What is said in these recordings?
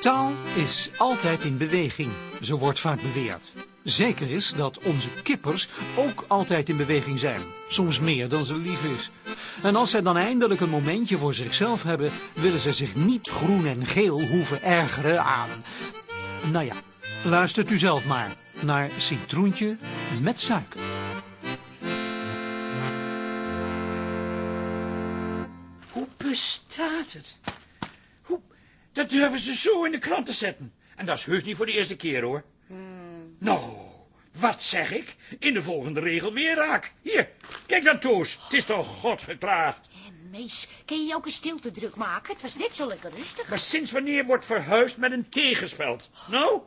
Taal is altijd in beweging, zo wordt vaak beweerd. Zeker is dat onze kippers ook altijd in beweging zijn, soms meer dan ze lief is. En als zij dan eindelijk een momentje voor zichzelf hebben, willen ze zich niet groen en geel hoeven ergeren aan. Nou ja, luistert u zelf maar naar Citroentje met suiker. Hoe bestaat het? Dat durven ze zo in de krant te zetten. En dat is heus niet voor de eerste keer, hoor. Nou, wat zeg ik? In de volgende regel weer raak. Hier, kijk dan, Toos. Het is toch God geklaagd. Hé, Mees, kun je ook een stilte druk maken? Het was net zo lekker rustig. Maar sinds wanneer wordt verhuisd met een T gespeld? Nou,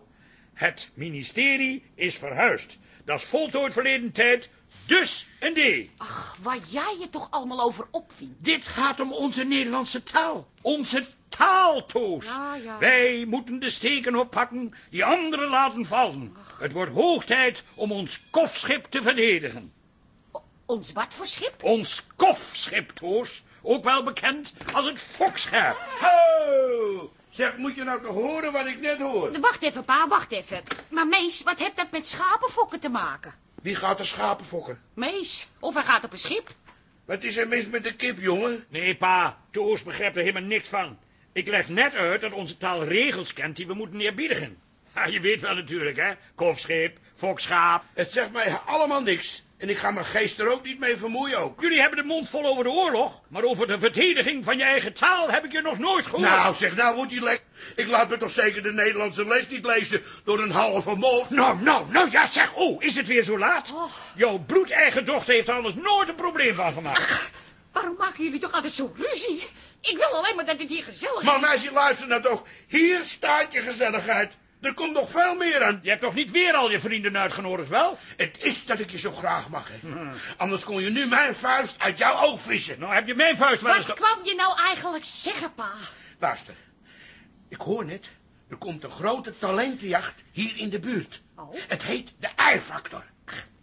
het ministerie is verhuisd. Dat is voltooid verleden tijd, dus een D. Ach, waar jij je toch allemaal over opvindt. Dit gaat om onze Nederlandse taal. Onze taal, Toos. Ja, ja. Wij moeten de steken oppakken die anderen laten vallen. Het wordt hoog tijd om ons kofschip te verdedigen. Ons wat voor schip? Ons kofschip, Toos. Ook wel bekend als het fokschip. Ho! Zeg, moet je nou toch horen wat ik net hoor? Wacht even, pa, wacht even. Maar Mees, wat heeft dat met schapenfokken te maken? Wie gaat er schapen fokken? Mees, of hij gaat op een schip? Wat is er mis met de kip, jongen? Nee, pa, Toos begrijpt er helemaal niks van. Ik leg net uit dat onze taal regels kent die we moeten eerbiedigen. Ja, je weet wel natuurlijk, hè? Kofschip, fokschaap. Het zegt mij allemaal niks. En ik ga mijn geest er ook niet mee vermoeien ook. Jullie hebben de mond vol over de oorlog, maar over de verdediging van je eigen taal heb ik je nog nooit gehoord. Nou, zeg, nou wordt die lek. Ik laat me toch zeker de Nederlandse les niet lezen door een halve mol. Nou, nou, nou, ja, zeg, oh, is het weer zo laat? Jouw bloedeigen dochter heeft er anders nooit een probleem van gemaakt. Waarom maken jullie toch altijd zo ruzie? Ik wil alleen maar dat het hier gezellig is. Maar meisje, luister nou toch. Hier staat je gezelligheid. Er komt nog veel meer aan. Je hebt toch niet weer al je vrienden uitgenodigd, wel? Het is dat ik je zo graag mag, hè. Anders kon je nu mijn vuist uit jouw oog vissen. Nou, heb je mijn vuist wel eens... Wat kwam je nou eigenlijk zeggen, pa? Luister. Ik hoor net, er komt een grote talentenjacht hier in de buurt. Oh. Het heet de I-factor.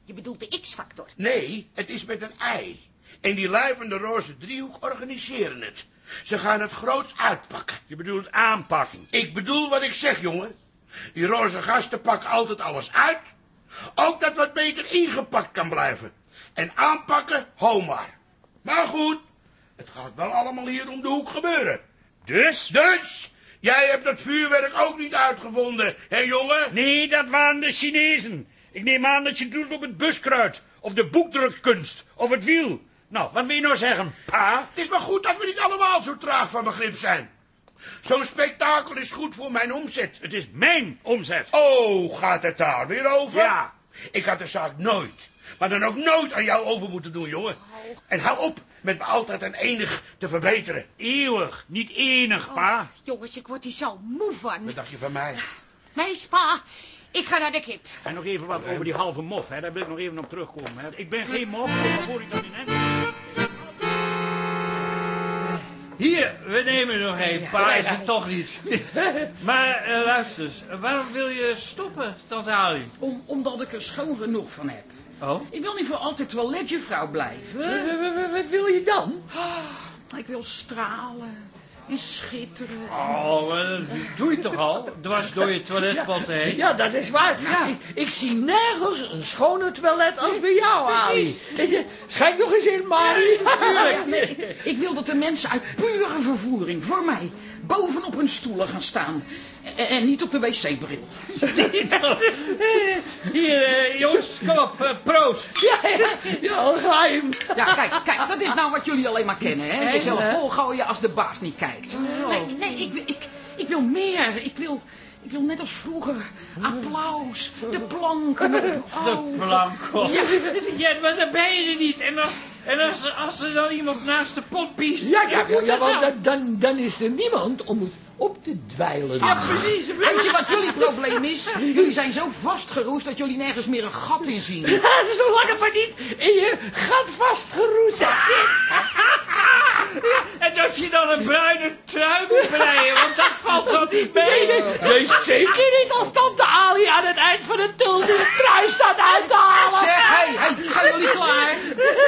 Je bedoelt de X-factor. Nee, het is met een ei. En die lui van de roze driehoek organiseren het. Ze gaan het groots uitpakken. Je bedoelt aanpakken. Ik bedoel wat ik zeg, jongen. Die roze gasten pakken altijd alles uit. Ook dat wat beter ingepakt kan blijven. En aanpakken, ho maar. Maar goed, het gaat wel allemaal hier om de hoek gebeuren. Dus? Dus, jij hebt dat vuurwerk ook niet uitgevonden, hè jongen? Nee, dat waren de Chinezen. Ik neem aan dat je doet op het buskruid, of de boekdrukkunst, of het wiel. Nou, wat wil je nou zeggen, pa? Het is maar goed dat we niet allemaal zo traag van begrip zijn. Zo'n spektakel is goed voor mijn omzet. Het is mijn omzet. Oh, gaat het daar weer over? Ja. Ik had de zaak nooit, maar dan ook nooit aan jou over moeten doen, jongen. En hou op met me altijd en enig te verbeteren. Eeuwig, niet enig, pa. Jongens, ik word hier zo moe van. Wat dacht je van mij? Mees, pa, ik ga naar de kip. En nog even wat over die halve mof, hè. daar wil ik nog even op terugkomen. Hè. Ik ben geen mof, al hoor ik dat in. Hier, we nemen nog een paar, is het toch niet. maar uh, luister eens, waarom wil je stoppen, tante Ali? Om, omdat ik er schoon genoeg van heb. Oh? Ik wil niet voor altijd toiletjuffrouw blijven. Wat wil je dan? Ik wil stralen en schitteren. Oh, dat doe je toch al? Dwars door je toiletpot heen. Ja, dat is waar. Ja. Ik, ik zie nergens een schoner toilet als bij jou, Ali. Schenk nog eens in, Mari. Ja, nee, ik wil dat de mensen uit pure vervoering voor mij bovenop hun stoelen gaan staan. En, en niet op de wc-bril. Hier, uh, Joost, kom op, uh, proost. Ja, ja, ja. Ja, kijk, kijk, dat is nou wat jullie alleen maar kennen, hè? Jezelf volgooien als de baas niet kijkt. Nee, nee, ik, wil- ik, ik wil meer. Ik wil, ik wil net als vroeger applaus, de planken. De oh. plank. oh. Ja. Ja, maar dan ben je er niet. En als, en als, als er dan iemand naast de pot piest... Ja, ja, ja, want dan? dan, dan, dan is er niemand om het op te dweilen. Ja, precies. Weet je wat jullie probleem is? Jullie zijn zo vastgeroest dat jullie nergens meer een gat in zien. Ja, dat is nog langer maar niet in je gat vastgeroest zit. En dat je dan een bruine trui moet breien, want dat valt dan niet mee. Nee, nee, zeker niet als tante Ali aan het eind van de tul de trui staat uit te halen. Zeg, hé, hey, hey, zijn jullie klaar?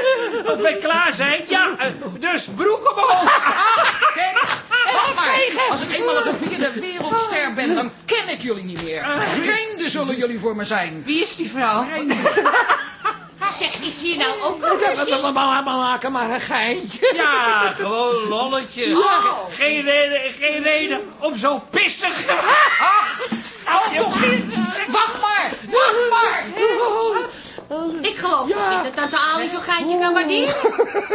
Of wij klaar zijn? Ja, eh, dus broek omhoog. Maar. Als ik eenmaal een gevierde wereldster ben, dan ken ik jullie niet meer. Vreemden zullen jullie voor me zijn. Wie is die vrouw? Zeg, is hier nou ook een Dat ruzie? we maken maar een geintje. Ja, gewoon lolletje. Oh. Geen, reden, geen reden om zo pissig te Oh, toch! Wacht maar! Wacht maar! Ik geloof toch niet dat tante Ali zo'n geintje kan waarderen?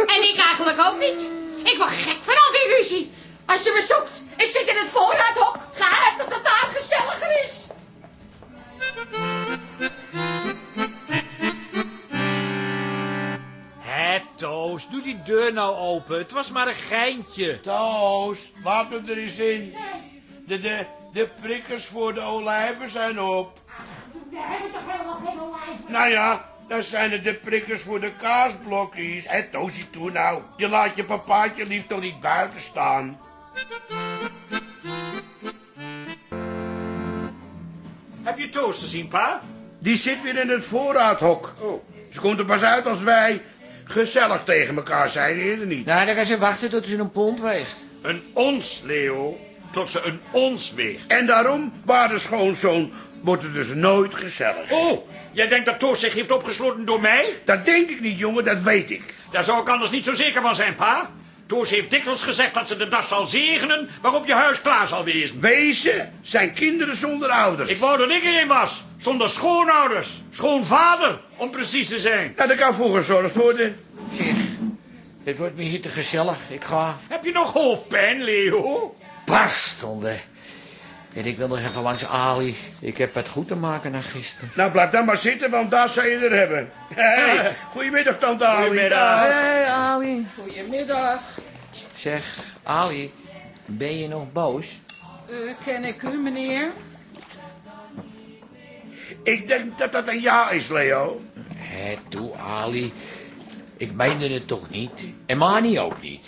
En ik eigenlijk ook niet. Ik word gek van al die ruzie. Als je me zoekt, ik zit in het voorraadhok. Ga uit dat het daar gezelliger is. Hé, Toos, doe die deur nou open. Het was maar een geintje. Toos, laat me er eens in. De, de, de prikkers voor de olijven zijn op. We hebben toch helemaal geen olijven? Nou ja, dan zijn het de prikkers voor de kaasblokjes. Hé, Toosie, toe nou. Je laat je papaatje lief toch niet buiten staan. Heb je Toos gezien, pa? Die zit weer in het voorraadhok. Oh. Ze komt er pas uit als wij gezellig tegen elkaar zijn, eerder niet. Nou, dan kan ze wachten tot ze een pond weegt. Een ons, Leo. Tot ze een ons weegt. En daarom, waarde schoonzoon, wordt het dus nooit gezellig. Oh, jij denkt dat Toos zich heeft opgesloten door mij? Dat denk ik niet, jongen, dat weet ik. Daar zou ik anders niet zo zeker van zijn, pa. Toos heeft dikwijls gezegd dat ze de dag zal zegenen waarop je huis klaar zal wezen. Wezen zijn kinderen zonder ouders. Ik wou dat ik erin was. Zonder schoonouders. Schoonvader, om precies te zijn. Nou, daar kan voor gezorgd worden. Zeg, het wordt me hier te gezellig. Ik ga Heb je nog hoofdpijn, Leo? barstonden. En ik wil nog even langs Ali. Ik heb wat goed te maken na gisteren. Nou, blijf dan maar zitten, want daar zou je er hebben. Hey, goedemiddag, tante Ali. Goedemiddag. Ali. Goedemiddag. Zeg, Ali, ben je nog boos? Eh, ken ik u, meneer? Ik denk dat dat een ja is, Leo. Hé, toe, Ali. Ik meende het toch niet. En Mani ook niet.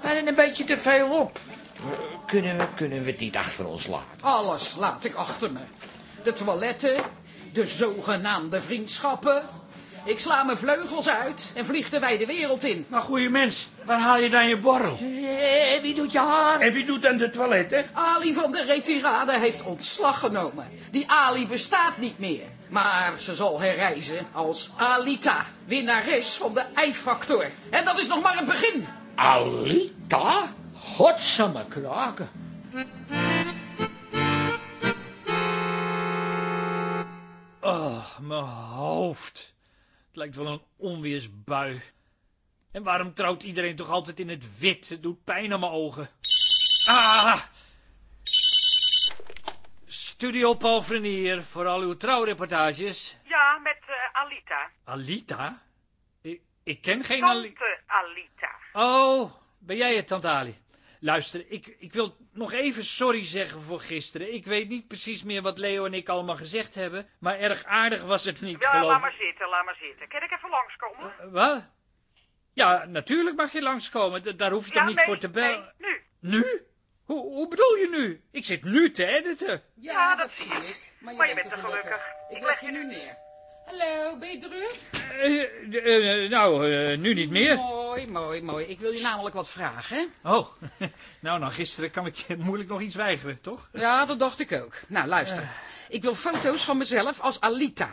We hadden een beetje te veel op. Eh, Kunnen we, kunnen we het niet achter ons laten? Alles laat ik achter me. De toiletten, de zogenaamde vriendschappen. Ik sla mijn vleugels uit en vlieg de wijde wereld in. Maar goeie mens, waar haal je dan je borrel? Hé, wie doet je haar? En wie doet dan de toiletten? Ali van de retirade heeft ontslag genomen. Die Ali bestaat niet meer. Maar ze zal herreizen als Alita, winnares van de I-factor. En dat is nog maar het begin. Alita? Godsamme kraken. Oh, mijn hoofd. Het lijkt wel een onweersbui. En waarom trouwt iedereen toch altijd in het wit? Het doet pijn aan mijn ogen. Ah! Studio Paul Frenier voor al uw trouwreportages. Ja, met eh, Alita. Alita? Ik, ik ken geen Alita. Tante Alita. Oh, ben jij het, Tante Ali? Luister, ik, ik wil nog even sorry zeggen voor gisteren. Ik weet niet precies meer wat Leo en ik allemaal gezegd hebben. Maar erg aardig was het niet, Ja, geloof laat ik. maar zitten, laat maar zitten. Kan ik even langskomen? Eh, Wat? Ja, natuurlijk mag je langskomen. D- daar hoef je ja, toch niet nee, voor te bellen. nee, nu. Nu? Hoe, hoe bedoel je nu? Ik zit nu te editen. Ja, dat zie ik. Maar je, Maar je bent bent er gelukkig. Ik Ik leg leg je je nu neer. Hallo, ben je druk? Eh, eh, eh, nou, nu niet meer. Mooi, mooi, mooi. Ik wil je namelijk wat vragen. Oh, nou, nou, gisteren kan ik je moeilijk nog iets weigeren, toch? Ja, dat dacht ik ook. Nou, luister. Ik wil foto's van mezelf als Alita.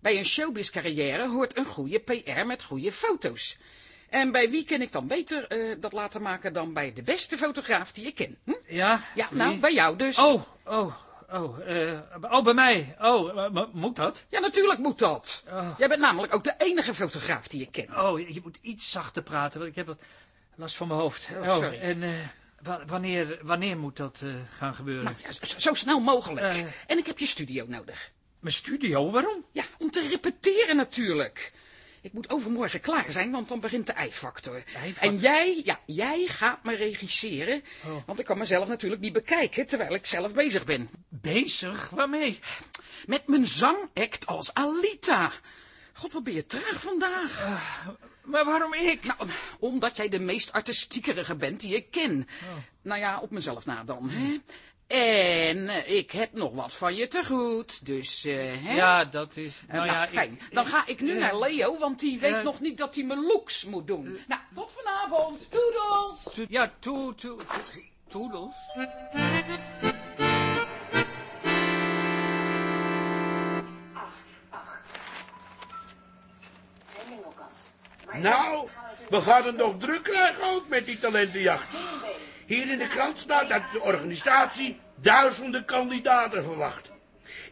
Bij een showbiz-carrière hoort een goede PR met goede foto's. En bij wie kan ik dan beter dat laten maken dan bij de beste fotograaf die ik ken? Hm? Ja? Ja, nou, bij jou dus. Oh, oh, oh, eh, oh, bij mij. Oh, maar moet dat? Ja, natuurlijk moet dat. Jij bent namelijk ook de enige fotograaf die ik ken. Oh, je moet iets zachter praten, want ik heb wat last van mijn hoofd. Oh, sorry. En eh, wa- wanneer, wanneer moet dat eh, gaan gebeuren? Nou, ja, zo, zo snel mogelijk. Eh. En ik heb je studio nodig. Mijn studio, waarom? Ja, om te repeteren natuurlijk. Ik moet overmorgen klaar zijn, want dan begint de I-factor. I-factor? En jij, ja, jij gaat me regisseren. Want ik kan mezelf natuurlijk niet bekijken terwijl ik zelf bezig ben. Bezig? Waarmee? Met mijn zangact als Alita. God, wat ben je traag vandaag. Maar waarom ik? Nou, omdat jij de meest artistiekerige bent die ik ken. Nou ja, op mezelf na dan, hè. En eh, ik heb nog wat van je te goed, dus, eh, hè. Ja, dat is... Nou, Nou ja, fijn. ik- Dan ga ik nu eh, naar Leo, want die weet eh, nog niet dat hij mijn looks moet doen. Nou, tot vanavond. Toedels. Ja, toe, toe, toe, Toedels. Nou, we gaan het nog druk krijgen ook met die talentenjacht. Hier in de krant staat dat de organisatie duizenden kandidaten verwacht.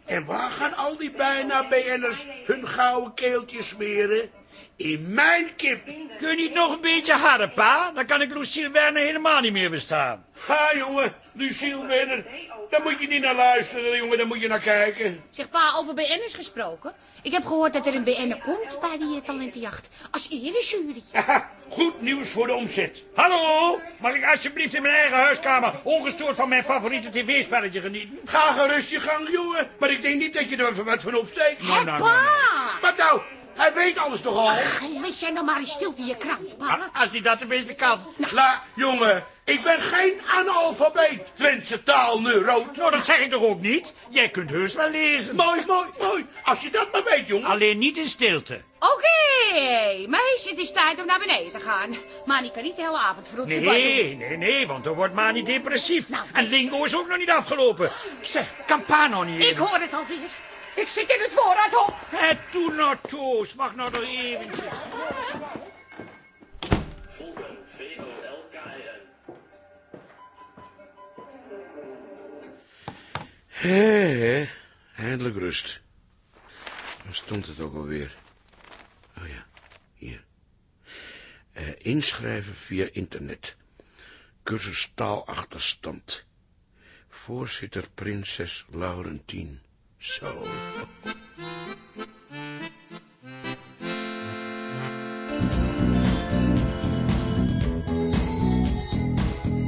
En waar gaan al die bijna BN'ers hun gouden keeltjes smeren? In mijn kip. Kun je niet nog een beetje harder, pa? Dan kan ik Lucille Werner helemaal niet meer verstaan. Ga, jongen, Lucille Wenner. Daar moet je niet naar luisteren, jongen, daar moet je naar kijken. Zeg pa, over BN is gesproken. Ik heb gehoord dat er een BN komt bij die eh, talentenjacht. Als erejury. Haha, goed nieuws voor de omzet. Hallo? Mag ik alsjeblieft in mijn eigen huiskamer ongestoord van mijn favoriete tv-spelletje genieten? Ga gerust je gang, jongen. Maar ik denk niet dat je er even wat van opsteekt. Nou, nou, nou, Pa! Wat nou? Hij weet alles toch al? Ach, Wees jij nou maar eens stilte je krant, pa. Als hij dat tenminste kan. La, jongen, ik ben geen analfabeet. Twentse taalneuroot. Nou, dat zeg ik toch ook niet? Jij kunt heus wel lezen. Mooi, mooi, mooi. Als je dat maar weet, jongen. Alleen niet in stilte. Oké, meis, het is tijd om naar beneden te gaan. Mani kan niet de hele avond vroeg Nee, nee, nee, want dan wordt Mani depressief. Nou, en Lingo is ook nog niet afgelopen. Zeg, kan pa nog niet Ik even? hoor het alweer. Ik zit in het voorraadhok. Hé, doe nou Toos. Wacht nou nog eventjes. Volgen V-O-L-K-N. Hé, hé. Eindelijk rust. Waar stond het ook alweer? Oh ja, hier. Eh, inschrijven via internet. Cursus taalachterstand. Voorzitter prinses Laurentien. Zo.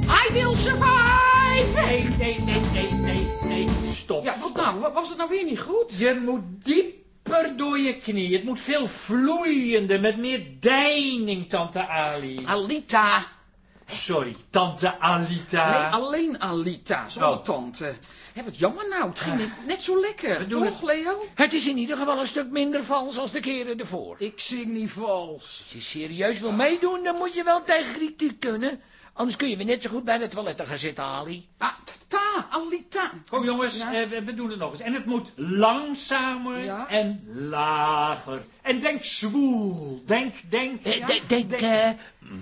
I will survive! Nee, nee, nee, nee, nee, nee. Stop. Ja, wat nou? Wa- Was het nou weer niet goed? Je moet dieper door je knie. Het moet veel vloeiender, met meer deining, tante Ali. Alita. Sorry, tante Alita. Nee, alleen Alita, zonder Oh. tante. Hé, wat jammer nou. Het ging net- net zo lekker. We doen Toch, Leo? Het is in ieder geval een stuk minder vals als de keren ervoor. Ik zing niet vals. Als je serieus wil meedoen, dan moet je wel tegen kritiek kunnen. Anders kun je weer net zo goed bij de toiletten gaan zitten, Ali. Ah, ta, Alita. Kom jongens, Ja. eh, we, we doen het nog eens. En het moet langzamer Ja. en lager. En denk zwoel. Denk, denk. Eh, de- Denk, eh,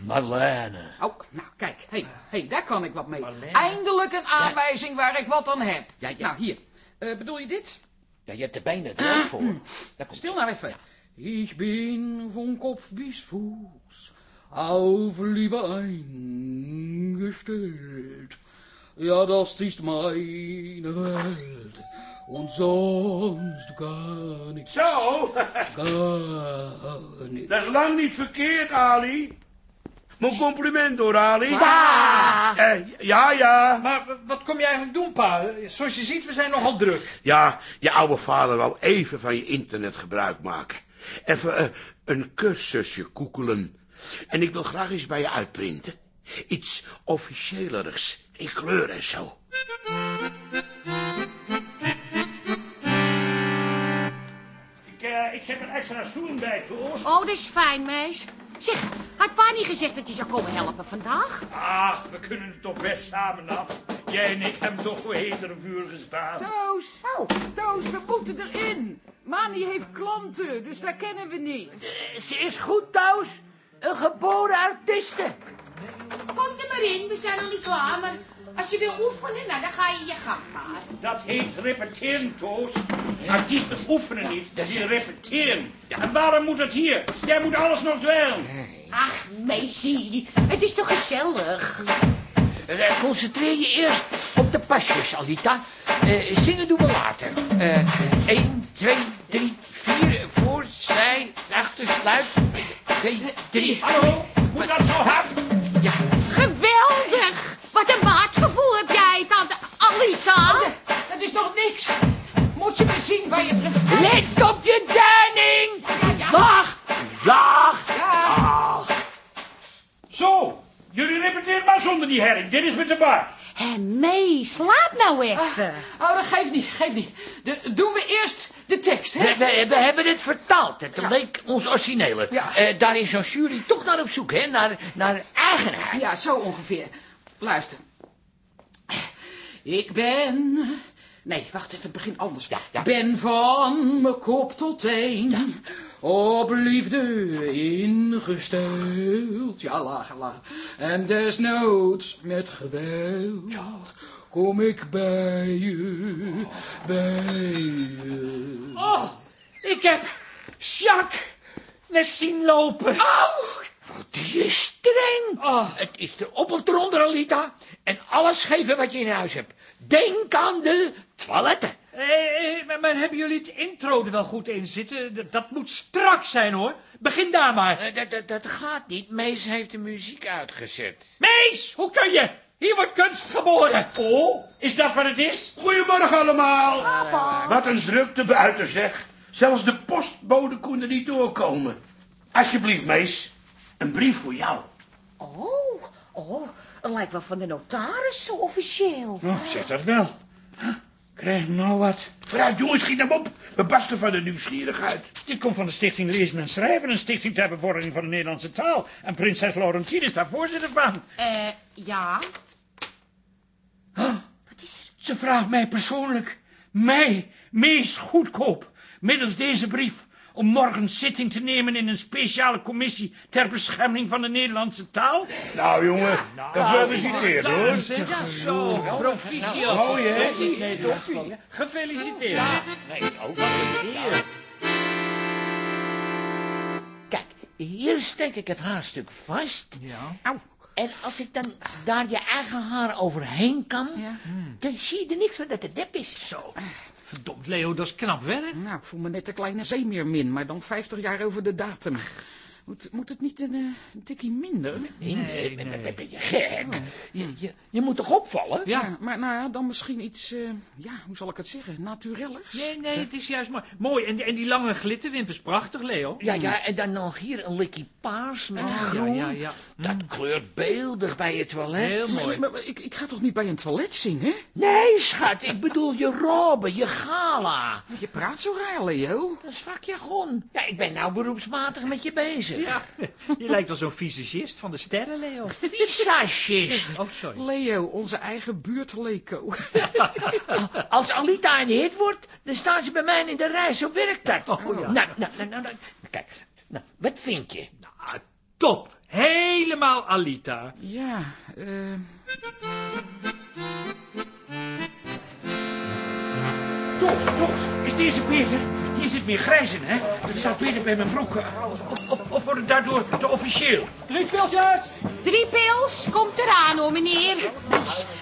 Marlene. Oh, nou, kijk. Hé, hey, hey, daar kan ik wat mee. Marlene. Eindelijk een aanwijzing waar ik wat aan heb. Ja, ja. Nou, hier. Eh, bedoel je dit? Ja, je hebt er bijna het voor. Daar komt Stil nou even. Ich bin von Kopf bis Fuß auf Liebe eingestellt. Ja, das ist meine Welt. Und sonst gar nichts, Zo, gar nichts. dat is lang niet verkeerd, Ali. Mijn compliment hoor, Ali. Eh, ja, ja. Maar wat kom je eigenlijk doen, pa? Zoals je ziet, we zijn nogal druk. Ja, je oude vader wou even van je internet gebruik maken. Even eh, een cursusje koekelen. En ik wil graag eens bij je uitprinten. Iets officiëlerigs, in kleur en zo. Ik, eh, ik zet een extra stoel bij, Toos. Oh, dat is fijn, meis. Zeg, had pa niet gezegd dat hij zou komen helpen vandaag? Ach, we kunnen het toch best samen af. Jij en ik hebben toch voor hetere vuur gestaan. Toos, Oh, Toos, we moeten erin. Mani heeft klanten, dus daar kennen we niet. Ze is goed thuis. Een geboren artieste. kom er maar in. We zijn nog niet klaar, maar als je wil oefenen, nou, dan ga je je gang maar. Dat heet repeteren, Toos. Artiesten oefenen niet, die repeteren. En waarom moet dat hier? Jij moet alles nog wel. Ach, Macy, het is toch gezellig? Eh, concentreer je eerst op de pasjes, Alita. Eh, zingen doen we later. Eh 1, 2, 3, 4, voor, zij, achter, sluit. 2, 3, Hallo, moet dat zo hard? Ja, Geweldig! Wat een maatgevoel heb jij, tante Alita. Dat is nog niks. Moet je maar zien waar je het refrein... let op je deining. Ja, ja. Lach, lach. Zo, jullie repeteren maar zonder die herring. Dit is met de bar. Hé, May, slaap nou even. Oh, dat geeft niet, geeft niet. De, doen we eerst de tekst, hè? We, we, we hebben het vertaald. Het leek ons originele. Ja. Eh, daar is zo'n jury toch naar op zoek, hè? Naar, naar eigenheid. Ja, zo ongeveer. Luister. Ik ben... Nee, wacht even, het begint anders. Ik ben van mijn kop tot teen op liefde ingesteld. Ja, lachen, lachen. En desnoods met geweld kom ik bij je, bij je. Oh, ik heb Jacques net zien lopen. Die is streng. Oh. Het is er op of eronder, Alita. En alles geven wat je in huis hebt. Denk aan de toiletten. Eh, eh, maar, maar hebben jullie het intro er wel goed in zitten? Dat, dat moet strak zijn, hoor. Begin daar maar. Eh, Dat, dat, dat gaat niet. Mees heeft de muziek uitgezet. Mees, hoe kun je? Hier wordt kunst geboren. Oh, is dat wat het is? Goedemorgen allemaal. Wat een drukte buiten zeg. Zelfs de postbode kon er niet doorkomen. Alsjeblieft, mees. Een brief voor jou. Oh, oh, het lijkt wel van de notaris, zo officieel. Oh, zeg dat wel. Krijg nou wat? Vooruit jongens, schiet hem op. We barsten van de nieuwsgierigheid. Dit komt van de Stichting Lezen en Schrijven, een stichting ter bevordering van de Nederlandse taal. En prinses Laurentien is daar voorzitter van. Eh, ja. Ze vraagt mij persoonlijk, mij, meest goedkoop, middels deze brief, om morgen zitting te nemen in een speciale commissie ter bescherming van de Nederlandse taal. Nou jongen, gefeliciteerd hoor. Daar zit je Zo, proficiat. Oh, jee. Dat is niet Nederlands gesproken. Gefeliciteerd. Nee, ook Wat een eer. Kijk, hier steek ik het haarstuk vast. Ja. Au. En als ik dan daar je eigen haar overheen kan, Ja. dan zie je er niks van dat het nep is. Zo. Verdomd, Leo, dat is knap werk. Nou, ik voel me net de kleine zeemeermin, maar dan 50 jaar over de datum. Moet, moet het niet een, eh, een tikkie minder? Nee, nee, ben- ben je gek? Je, je, je moet toch opvallen? Ja. maar nou ja, dan misschien iets, eh, ja, hoe zal ik het zeggen, naturellers? Nee, nee, het is juist mooi. Mooi, en die, en die lange glitterwimpers, prachtig, Leo. Ja, ja, en dan nog hier een likkie paars met ja, groen. ja, ja. Dat kleurt beeldig bij je toilet. Heel mooi. Maar, maar ik, ik ga toch niet bij een toilet zingen? Nee, schat, ik bedoel je robe, je gala. Je praat zo raar, Leo. Dat is vakjargon. Ja, ik ben nou beroepsmatig met je bezig. Ja, je lijkt wel zo'n fysicist van de sterren, Leo. Visagist. Oh, sorry. Leo, onze eigen buurtleko. Als Alita een hit wordt, dan staan ze bij mij in de rij. Zo werkt dat. Oh, ja. nou, nou, nou, nou, nou, kijk, nou, wat vind je? Ah, top. Helemaal Alita. ja, eh... Toos, is deze Peter? Hier zit meer grijs in, hè? Dat staat beter bij mijn broek. Of, of, of, of wordt het daardoor te officieel? Drie pilsjes! Drie pils, komt eraan hoor, meneer.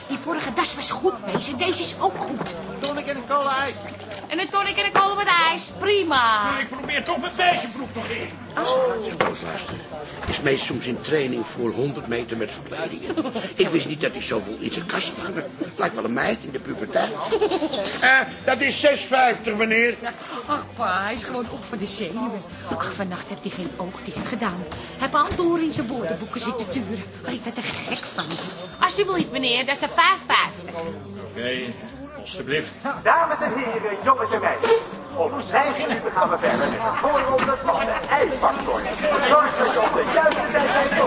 Die vorige das was goed, Mees, en deze is ook goed. Tonic en een cola ijs. En een tonic en een kolen met ijs, prima. Maar ik probeer toch mijn meisjebroek nog in. Toos, luister. Is meest soms in training voor 100 meter met verkleidingen. Ik wist niet dat hij zoveel in zijn kast had hangen. Lijkt wel een meid in de puberteit. Eh, dat is 6,50 meneer. Ach, pa, hij is gewoon op voor de zenuwen. Ach, vannacht heeft hij geen oog dicht gedaan. Hij heeft al door in zijn woordenboeken zitten turen. Oh, ik werd er gek van. Alsjeblieft, meneer, dat is de 5,50. Oké, alstublieft. Dames en heren, jongens en meisjes. Over vijf minuten gaan we verder voorronde van de ijsfactor. Zorg dat je op de juiste tijd bij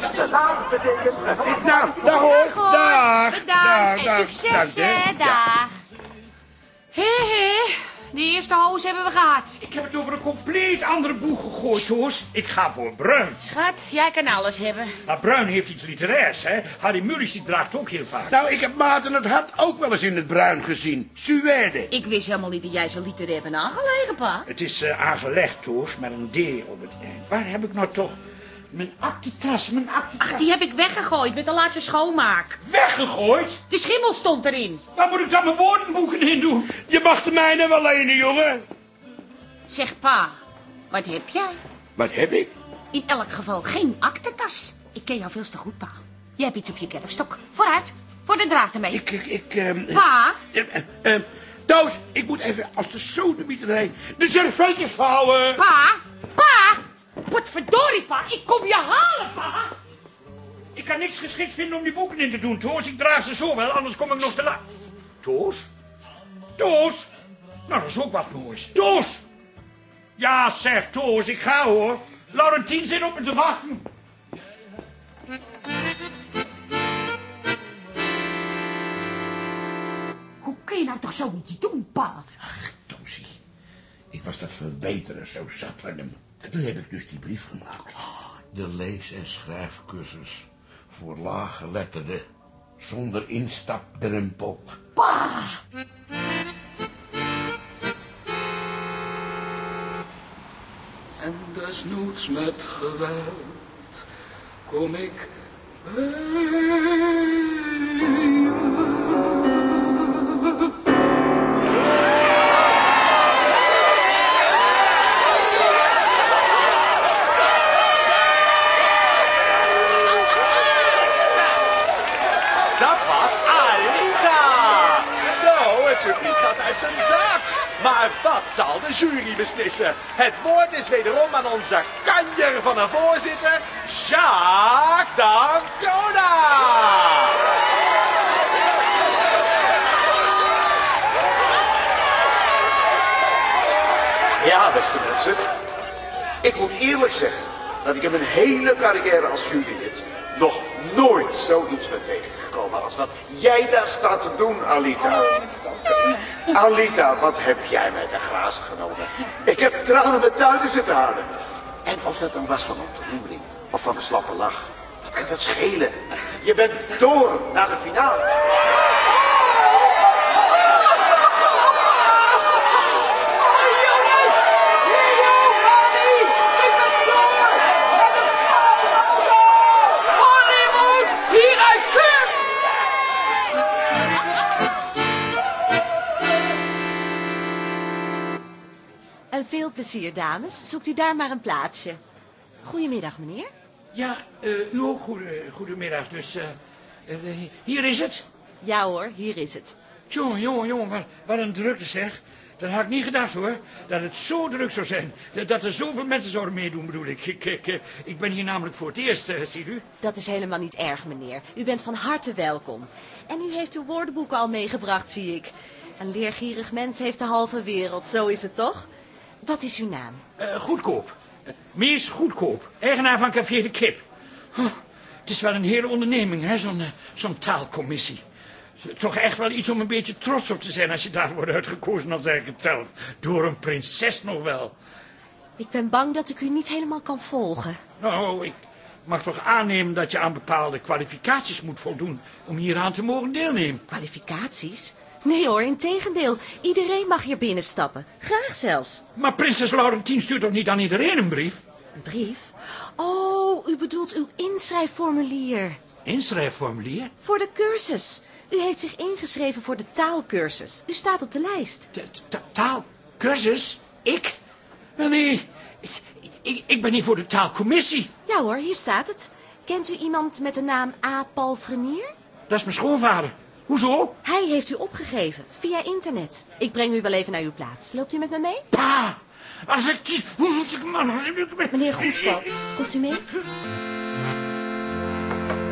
bent. De naam betekent het is Nou, dag hoor. Dag. Bedankt Dag, en dag. succes. Dag. Hé, hé. De eerste hoos hebben we gehad. Ik heb het over een compleet andere boeg gegooid, Toos. Ik ga voor Bruin. Schat, jij kan alles hebben. Maar Bruin heeft iets literairs, hè? Harry Mulisch die draagt ook heel vaak. Nou, ik heb Maarten het Hart ook wel eens in het bruin gezien. Suède. Ik wist helemaal niet dat jij zo literair bent aangelegen, pa. Het is eh, aangelegd, Toos, met een D op het eind. Waar heb ik nou toch mijn aktentas, mijn aktentas Ach, die heb ik weggegooid met de laatste schoonmaak. weggegooid? De schimmel stond erin. Waar moet ik dan mijn woordenboeken in doen? Je mag de mijne wel lenen, jongen. Zeg, pa, wat heb jij? Wat heb ik? In elk geval geen aktentas. Ik ken jou veel te goed, pa. Je hebt iets op je kerfstok. Vooruit, voor de draad ermee. Ik, ik, ik... ehm, Pa, eh, eh, eh, Toos, ik moet even als de sodemieterij de servetjes vouwen. pa, pa. Potverdorie, pa. Ik kom je halen, pa. Ik kan niks geschikt vinden om die boeken in te doen, Toos. Ik draag ze zo wel, anders kom ik nog te laat. Toos? Toos? Nou, dat is ook wat moois. Toos! Ja, zeg, Toos, ik ga hoor. Laurentien zit op me te wachten. nou toch zoiets doen, pa? Tosie, ik was dat verbeteren zo zat van hem. En toen heb ik dus die brief gemaakt. De lees- en schrijfcursus voor laaggeletterden zonder instapdrempel. En desnoods met geweld kom ik beslissen? Het woord is wederom aan onze kanjer van een voorzitter, Jacques Dancona! Ja, beste mensen. Ik moet eerlijk zeggen dat ik in mijn hele carrière als jurylid nog nooit zoiets ben tegengekomen als wat jij daar staat te doen, Alita. Alita, wat heb jij mij te grazen genomen? Ik heb tranen met tuinen zitten houden. En of dat dan was van ontroering of van een slappe lach, wat kan dat schelen? Je bent door naar de finale. Plezier, dames. Zoekt u daar maar een plaatsje. Goedemiddag, meneer. Ja, eh, u ook goede, goedemiddag. Dus eh, eh, hier is het. Ja hoor, hier is het. Jongen, jongen, jongen, wat, een drukte zeg. Dat had ik niet gedacht hoor, dat het zo druk zou zijn. Dat, dat er zoveel mensen zouden meedoen bedoel ik. Ik, ik, ik ben hier namelijk voor het eerst, ziet u. Dat is helemaal niet erg, meneer. U bent van harte welkom. En u heeft uw woordenboek al meegebracht, zie ik. Een leergierig mens heeft de halve wereld, zo is het toch? Wat is uw naam? Eh, goedkoop. Uh, Mees Goedkoop, eigenaar van Café de Kip. Huh, het is wel een hele onderneming, hè, zo'n eh, zo'n taalcommissie. Toch echt wel iets om een beetje trots op te zijn als je daar wordt uitgekozen als zelf. Door een prinses nog wel. Ik ben bang dat ik u niet helemaal kan volgen. Nou, ik mag toch aannemen dat je aan bepaalde kwalificaties moet voldoen om hieraan te mogen deelnemen. Kwalificaties? Nee hoor, in tegendeel. Iedereen mag hier binnenstappen. Graag zelfs. Maar prinses Laurentien stuurt toch niet aan iedereen een brief? Een brief? Oh, u bedoelt uw inschrijfformulier. Inschrijfformulier? Voor de cursus. U heeft zich ingeschreven voor de taalkursus. U staat op de lijst. Taalkursus? Ik? Wel nee, ik, ik, ik ben hier voor de taalcommissie. Ja hoor, hier staat het. Kent u iemand met de naam A. Paul Frenier? Dat is mijn schoonvader. Hoezo? Hij heeft u opgegeven, via internet. Ik breng u wel even naar uw plaats. Loopt u met me mee? Pa! Als ik. Hoe moet ik. Meneer Goedkoop, komt u mee?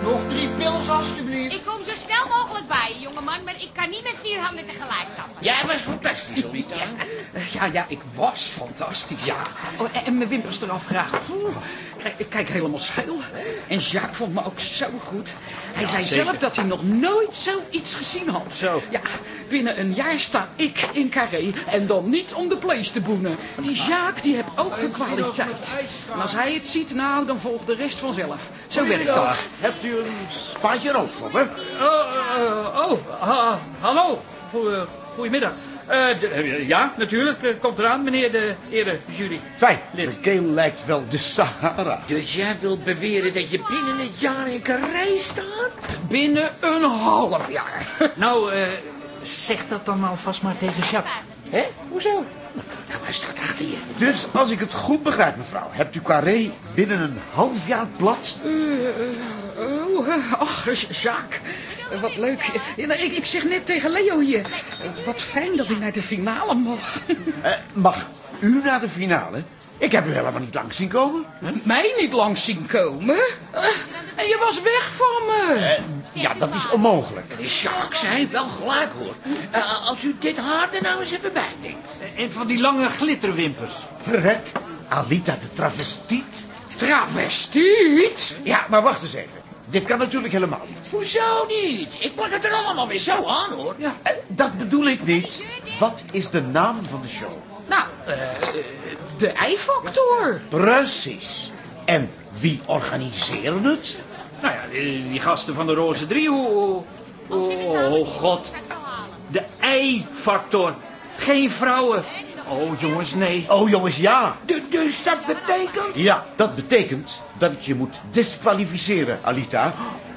Nog drie pils, alstublieft. Ik kom zo snel mogelijk bij je, jongeman, maar ik kan niet met vier handen tegelijk tappen. Jij was fantastisch, Olita. Ja, ja, ik was fantastisch, ja. Oh, en, mijn wimpers eraf graag. Ik kijk helemaal scheel. En Jacques vond me ook zo goed. Hij zei zeker. zelf dat hij nog nooit zoiets gezien had. Zo. Ja, binnen een jaar sta ik in Carré. En dan niet om de place te boenen. Die Jacques, die heeft ook de kwaliteit. En als hij het ziet, nou, dan volgt de rest vanzelf. Zo werkt dat. Hebt u een spaatje rook voor me? Oh, eh, oh ha- hallo. Goe- Goedemiddag. Eh, eh, ja, natuurlijk. eh, komt eraan, meneer de ere jury. Fijn, mijn keel lijkt wel de Sahara. Dus jij wilt beweren dat je binnen het jaar in Carré staat? Binnen een half jaar. Nou, eh, zeg dat dan alvast maar tegen Jacques. Hè? Hoezo? Nou, hij staat achter je. Dus als ik het goed begrijp, mevrouw, hebt u Carré binnen een half jaar plat? Oh, eh, ach, Jacques. Eh, Wat leuk. Nou, ik, ik zeg net tegen Leo hier. eh, Wat fijn dat ik naar de finale mag. Eh, mag u naar de finale? Ik heb u helemaal niet lang zien komen. Mij niet langs zien komen. Eh, en je was weg van me. Eh, ja, dat is onmogelijk. Jacques zei wel gelijk hoor. Eh, als u dit haar er nou eens even bij denkt. En van die lange glitterwimpers. Verrek, Alita de travestiet. Travestiet? Ja, maar wacht eens even. dit kan natuurlijk helemaal niet. Hoezo niet? Ik plak het er allemaal weer zo aan, hoor. Ja, dat bedoel ik niet. Wat is de naam van de show? Nou, eh, de ei-factor. Precies. En wie organiseren het? Nou ja, die, die gasten van de Roze Driehoek. Oh, oh, god. De ei-factor. Geen vrouwen. Oh, jongens, nee. Oh, jongens, ja. dus dat betekent... Ja, dat betekent dat ik je moet disqualificeren, Alita.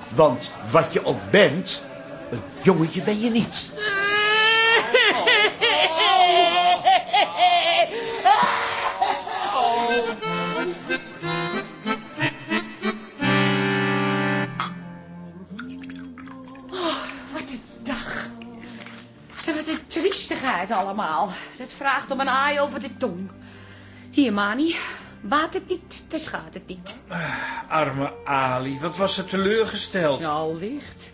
Want wat je ook bent, een jongetje ben je niet. Een triestigheid allemaal. Het vraagt om een aai over de tong. Hier, Mani. Baat het niet, dan schaadt het niet. Arme Ali, wat was ze teleurgesteld. Ja, allicht.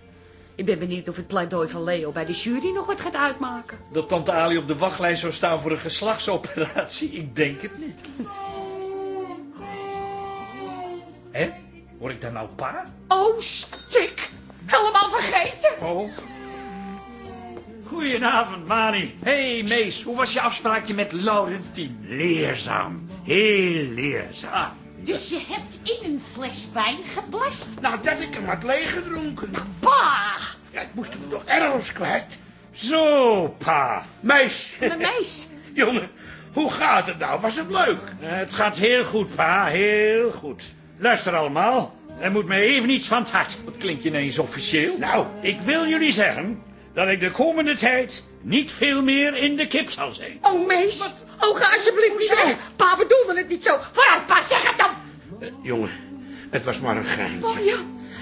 Ik ben benieuwd of het pleidooi van Leo bij de jury nog wat gaat uitmaken. Dat tante Ali op de wachtlijst zou staan voor een geslachtsoperatie, ik denk het niet. Hé, hoor ik daar nou pa? Oh, stik. Helemaal vergeten. Oh. Goedenavond, Mani. hey, Mees, hoe was je afspraakje met Laurentien? Leerzaam. Heel leerzaam. Ah, Dus je hebt in een fles wijn geblast? Nou, dat ik hem had leeggedronken. Bah! Ja, ik moest hem nog ergens kwijt. Zo, pa. Meis. Mijn meis. Jongen, hoe gaat het nou? Was het leuk? Het gaat heel goed, pa. Heel goed. Luister allemaal. Er moet mij even iets van het hart. wat klinkt je ineens officieel? Nou, ik wil jullie zeggen dat ik de komende tijd niet veel meer in de kip zal zijn. Oh, mees. Oh, ga alsjeblieft niet weg. Pa bedoelde het niet zo. Vooruit, pa, zeg het dan. Eh, jongen, het was maar een geintje. Oh, ja.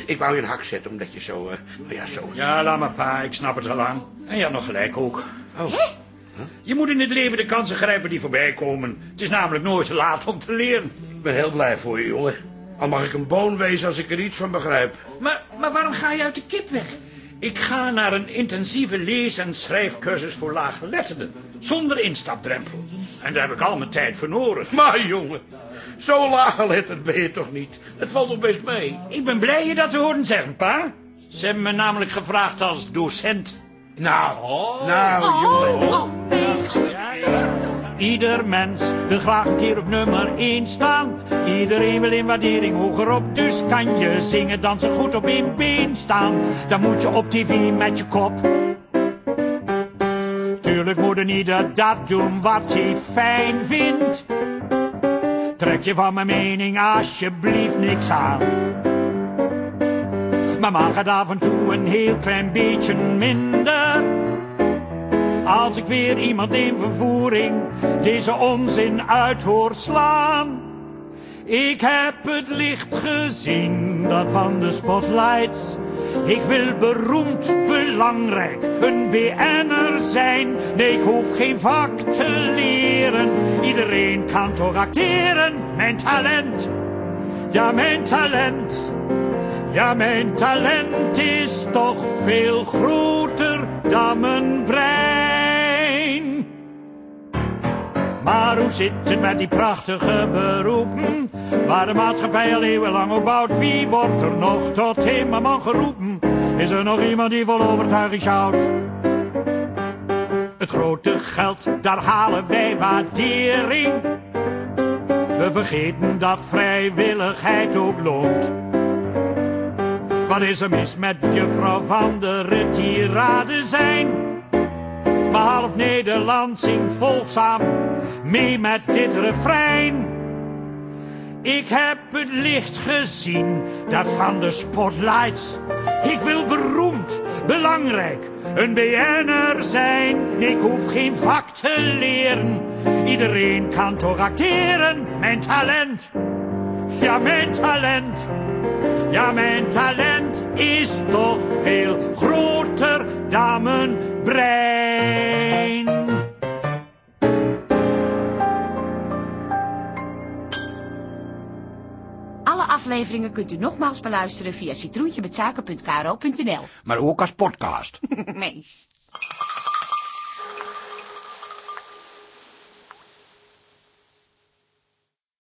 Ik wou je een hak zetten omdat je zo, eh, oh ja, zo. Ja, laat maar, pa. Ik snap het al lang. En je had nog gelijk ook. Oh, Je moet in het leven de kansen grijpen die voorbij komen. Het is namelijk nooit te laat om te leren. ik ben heel blij voor je, jongen. Al mag ik een boon wezen als ik er iets van begrijp. Maar, maar waarom ga je uit de kip weg? Ik ga naar een intensieve lees- en schrijfcursus voor laaggeletterden. Zonder instapdrempel. En daar heb ik al mijn tijd voor nodig. Maar jongen, zo laaggeletterd ben je toch niet? Het valt toch best mee? Ik ben blij je dat te horen zeggen, pa. Ze hebben me namelijk gevraagd als docent. Nou, nou jongen. Oh, mees. Ieder mens wil graag een keer op nummer 1 staan. Iedereen wil in waardering hogerop. Dus kan je zingen, dansen goed op één been staan. Dan moet je op tv met je kop. Tuurlijk moet een ieder dat doen wat hij fijn vindt. Trek je van mijn mening alsjeblieft niks aan. Maar mag het af en toe een heel klein beetje minder. Als ik weer iemand in vervoering deze onzin uit hoor slaan. Ik heb het licht gezien, dat van de spotlights. Ik wil beroemd, belangrijk, een BN'er zijn. Nee, ik hoef geen vak te leren. Iedereen kan toch acteren, mijn talent. Ja, mijn talent. Ja, mijn talent is toch veel groter dan mijn brein. Maar hoe zit het met die prachtige beroepen? Waar de maatschappij al eeuwenlang op bouwt. Wie wordt er nog tot timmerman geroepen? Is er nog iemand die vol overtuiging schouwt? Het grote geld, daar halen wij waardering. We vergeten dat vrijwilligheid ook loont. Wat is er mis met juffrouw van de retirade zijn? Maar half Nederland zingt volzaam mee met dit refrein. Ik heb het licht gezien, dat van de spotlights. Ik wil beroemd, belangrijk, een BN'er zijn. Ik hoef geen vak te leren. Iedereen kan toch acteren, mijn talent. Ja, mijn talent. Ja, mijn talent is toch veel groter dan mijn brein. Afleveringen kunt u nogmaals beluisteren via citroentjemetzaken.kro.nl. Maar ook als podcast. Mees.